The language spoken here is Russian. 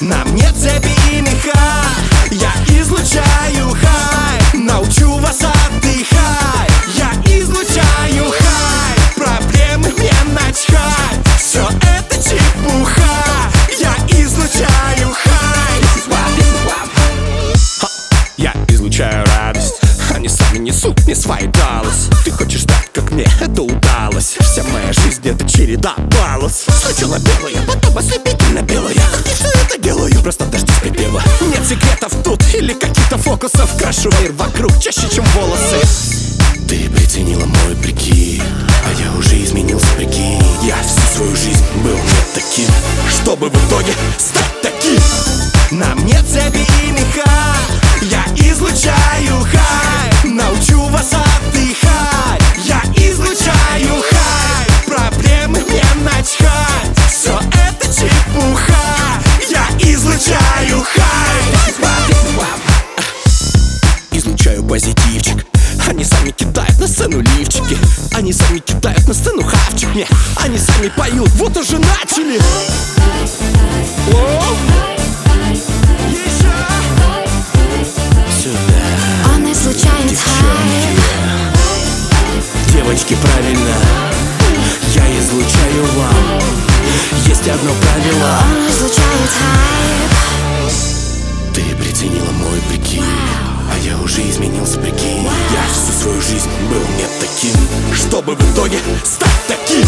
На мне цепи и меха. Я излучаю хай. Научу вас отдыхать. Я излучаю хай. Проблемы мне начхать. Все это чепуха. Я излучаю хай. Ха, Я излучаю радость. Они сами несут мне свои даллас Ты хочешь так, как мне это удалось? Вся моя жизнь это череда баллас Сначала белая, потом ослепительно белая или каких-то фокусов. Крашу мир вокруг чаще, чем волосы. Ты приценила мой прикид А я уже изменился, прикинь. Я всю свою жизнь был не таким Чтобы в итоге стать таким. На мне цепи и меха Я излучаю хай. Научу вас отдыхать Я излучаю хай. Проблемы мне начхать Все это чепуха. Я излучаю хай позитивчик. Они сами кидают на сцену лифчики. Они сами кидают на сцену хавчик. Не, они сами поют, вот уже начали. О! Еще! Сюда, Он девочки, правильно. Я излучаю вам. Есть одно правило. Он излучает хайп уже изменился, прикинь. Я всю свою жизнь был не таким Чтобы в итоге стать таким